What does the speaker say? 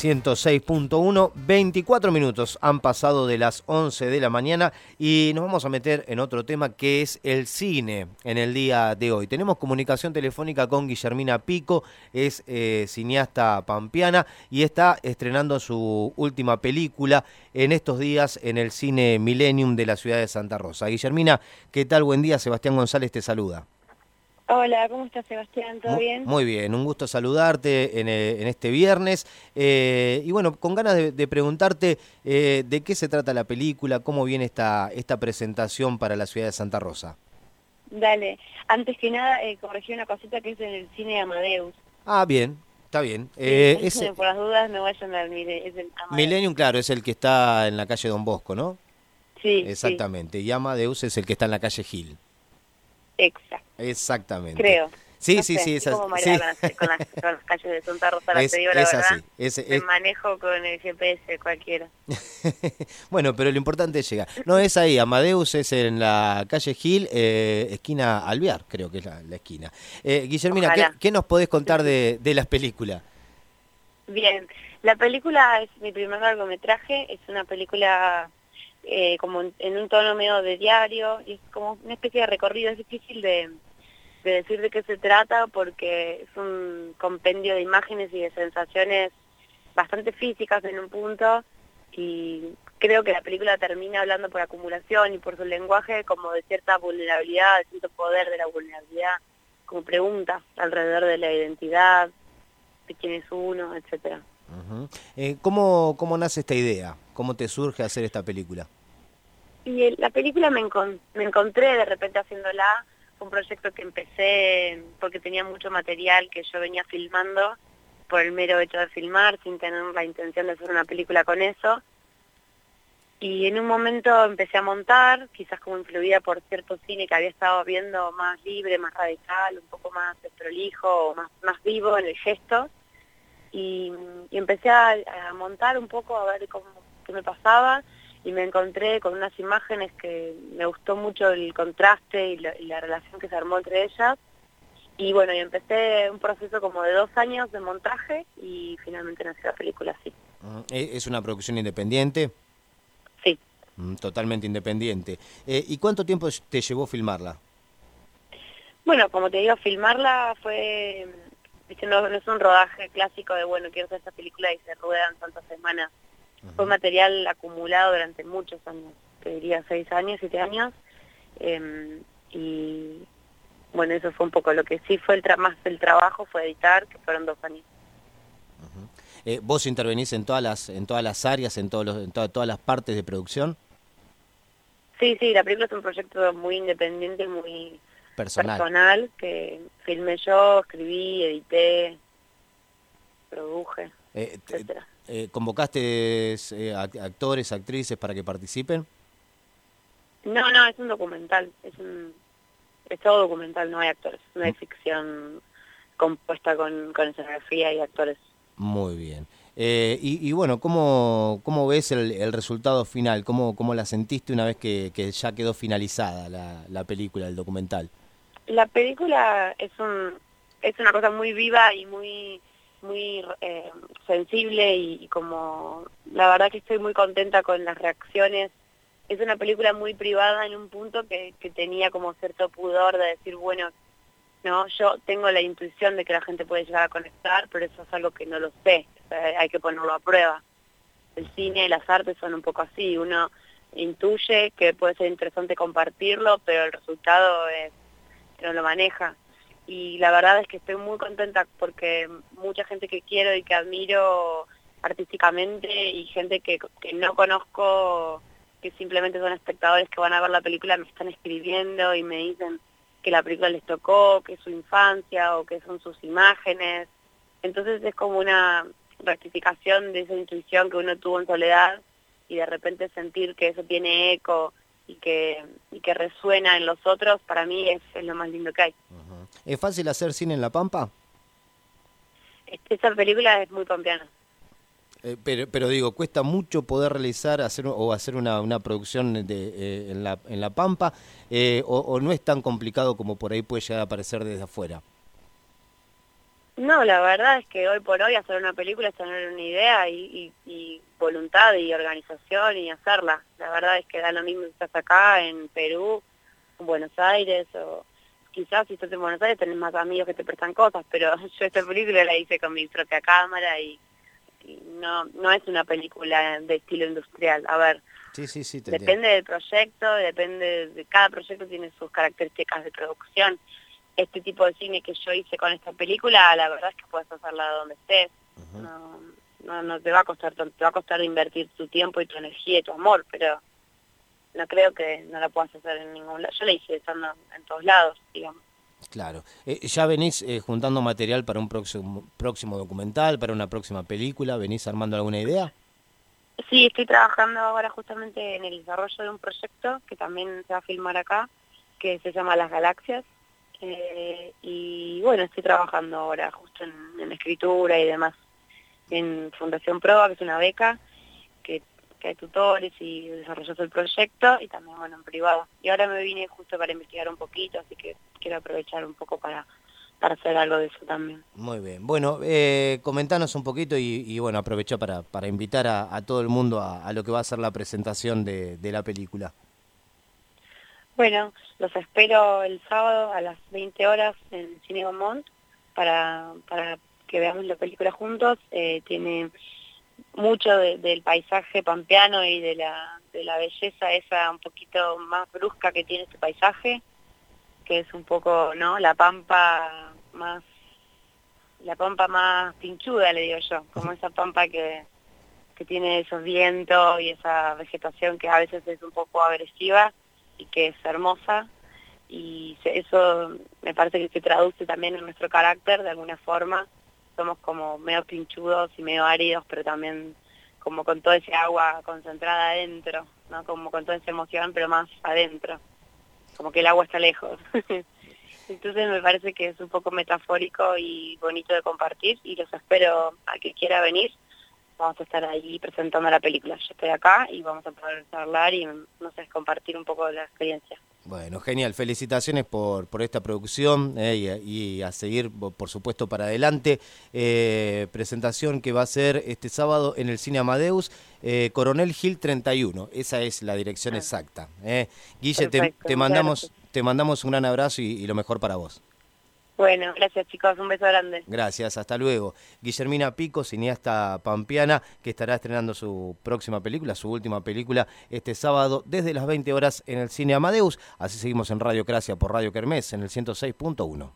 106.1, 24 minutos han pasado de las 11 de la mañana y nos vamos a meter en otro tema que es el cine en el día de hoy. Tenemos comunicación telefónica con Guillermina Pico, es eh, cineasta pampeana y está estrenando su última película en estos días en el cine Millennium de la ciudad de Santa Rosa. Guillermina, ¿qué tal? Buen día, Sebastián González te saluda. Hola, ¿cómo estás Sebastián? ¿Todo bien? Muy bien, un gusto saludarte en, eh, este viernes. Eh, y bueno, con ganas de, preguntarte eh, de qué se trata la película, cómo viene esta, esta presentación para la ciudad de Santa Rosa. Dale, antes que nada corregí una cosita que es en el cine Amadeus. Ah, bien, está bien. por las dudas no vayan al es Millennium, claro, es el que está en la calle Don Bosco, ¿no? Sí. Exactamente, y Amadeus es el que está en la calle Gil. Exacto. Exactamente. Creo. Sí, sí, sí, es así. Con, las, calles de Santa Rosa, es, te digo la verdad. Me manejo con el GPS cualquiera. bueno, pero lo importante es llegar. No, es ahí, Amadeus es en la calle Gil, eh, esquina Alvear, creo que es la, esquina. Eh, Guillermina, ¿qué, nos podés contar de, de las películas? Bien, la película es mi primer largometraje, es una película eh, como en un tono medio de diario, y es como una especie de recorrido, es difícil de, decir de qué se trata porque es un compendio de imágenes y de sensaciones bastante físicas en un punto y creo que la película termina hablando por acumulación y por su lenguaje como de cierta vulnerabilidad, de cierto poder de la vulnerabilidad, como preguntas alrededor de la identidad, de quién es uno, etcétera. Eh, ¿cómo, ¿Cómo nace esta idea? ¿Cómo te surge hacer esta película? Y la película me, me encontré de repente haciéndola, fue un proyecto que empecé porque tenía mucho material que yo venía filmando por el mero hecho de filmar, sin tener la intención de hacer una película con eso. Y en un momento empecé a montar, quizás como influida por cierto cine que había estado viendo más libre, más radical, un poco más prolijo, más, más vivo en el gesto. Y, empecé a, a, montar un poco a ver cómo, qué me pasaba y me encontré con unas imágenes que me gustó mucho el contraste y la, relación que se armó entre ellas. Y bueno, y empecé un proceso como de dos años de montaje y finalmente nació la película así. ¿E-, ¿Es una producción independiente? Sí. Mm, totalmente independiente. Eh, ¿Y cuánto tiempo te llevó filmarla? Bueno, como te digo, filmarla fue, no, no es un rodaje clásico de, bueno, quiero hacer esta película y se ruedan tantas semanas fue material acumulado durante muchos años, te diría seis años, siete años, em, y bueno, eso fue un poco lo que sí fue el más el trabajo, fue editar, que fueron dos años. Eh, ¿Vos intervenís en todas las en todas las áreas, en, todos los, en todas las partes de producción? Sí, sí, la película es un proyecto muy independiente, muy personal, que filmé yo, escribí, edité, produje, eh, etcétera. Eh, ¿Convocaste eh, actores, actrices para que participen? No, no, es un documental, es, un, es todo documental, no hay actores, no hay mm. ficción compuesta con, con escenografía y actores. Muy bien. Eh, y, bueno, ¿cómo, cómo ves el, resultado final? ¿Cómo, ¿Cómo la sentiste una vez que, que ya quedó finalizada la, la película, el documental? La película es, un, es una cosa muy viva y muy muy eh, sensible y, como la verdad que estoy muy contenta con las reacciones. Es una película muy privada en un punto que, que tenía como cierto pudor de decir, bueno, no, yo tengo la intuición de que la gente puede llegar a conectar, pero eso es algo que no lo sé, hay que ponerlo a prueba. El cine y las artes son un poco así, uno intuye que puede ser interesante compartirlo, pero el resultado es no lo maneja y la verdad es que estoy muy contenta porque mucha gente que quiero y que admiro artísticamente y gente que, que no conozco, que simplemente son espectadores que van a ver la película, me están escribiendo y me dicen que la película les tocó, que es su infancia o que son sus imágenes. Entonces es como una rectificación de esa intuición que uno tuvo en soledad y de repente sentir que eso tiene eco y que, y que resuena en los otros, para mí es, lo más lindo que hay. ¿Es fácil hacer cine en La Pampa? Esta película es muy pampeana. Eh, pero, pero digo, cuesta mucho poder realizar hacer o hacer una, una producción de, eh, en, la, en La Pampa eh, o, no es tan complicado como por ahí puede llegar a aparecer desde afuera. No, la verdad es que hoy por hoy hacer una película es tener una idea y, voluntad y organización y hacerla. La verdad es que da lo mismo si estás acá, en Perú, en Buenos Aires, o quizás si estás en Buenos Aires tenés más amigos que te prestan cosas, pero yo esta película la hice con mi propia cámara y, no, no es una película de estilo industrial. A ver, sí, sí, sí, depende del proyecto, depende de cada proyecto tiene sus características de producción este tipo de cine que yo hice con esta película, la verdad es que puedes hacerla donde estés. no, no, te va a costar te va a costar invertir tu tiempo y tu energía y tu amor, pero no creo que no la puedas hacer en ningún lado. Yo la hice estando en todos lados, digamos. Claro. Eh, ¿Ya venís eh, juntando material para un próximo, próximo documental, para una próxima película? ¿Venís armando alguna idea? Sí, estoy trabajando ahora justamente en el desarrollo de un proyecto que también se va a filmar acá, que se llama Las Galaxias, eh, y bueno, estoy trabajando ahora justo en, escritura y demás en Fundación Proba, que es una beca, que, hay tutores y desarrollas el proyecto, y también, bueno, en privado. Y ahora me vine justo para investigar un poquito, así que quiero aprovechar un poco para, para hacer algo de eso también. Muy bien. Bueno, eh, comentanos un poquito y, bueno, aprovecho para, para invitar a, todo el mundo a, lo que va a ser la presentación de la película. Bueno, los espero el sábado a las 20 horas en Cine Gomont para, para que veamos la película juntos. Eh, tiene mucho del paisaje pampeano y de la, de la belleza esa un poquito más brusca que tiene este paisaje, que es un poco, ¿no? La pampa más la pampa más pinchuda, le digo yo, como esa pampa que, que tiene esos vientos y esa vegetación que a veces es un poco agresiva y que es hermosa y eso me parece que se traduce también en nuestro carácter de alguna forma. Somos como medio pinchudos y medio áridos, pero también como con toda ese agua concentrada adentro, ¿no? Como con toda esa emoción, pero más adentro. Como que el agua está lejos. Entonces me parece que es un poco metafórico y bonito de compartir y los espero a que quiera venir vamos a estar ahí presentando la película. Yo estoy acá y vamos a poder charlar y, no sé, compartir un poco de la experiencia. Bueno, genial. Felicitaciones por, por esta producción eh, y, a seguir, por supuesto, para adelante. Eh, presentación que va a ser este sábado en el Cine Amadeus, eh, Coronel Gil 31. Esa es la dirección ah. exacta. Guille, te, mandamos, te mandamos un gran abrazo y lo mejor para vos. Bueno, gracias chicos, un beso grande. Gracias, hasta luego. Guillermina Pico, cineasta pampeana, que estará estrenando su próxima película, su última película, este sábado desde las 20 horas en el Cine Amadeus. Así seguimos en Radio Cracia por Radio Kermés en el 106.1.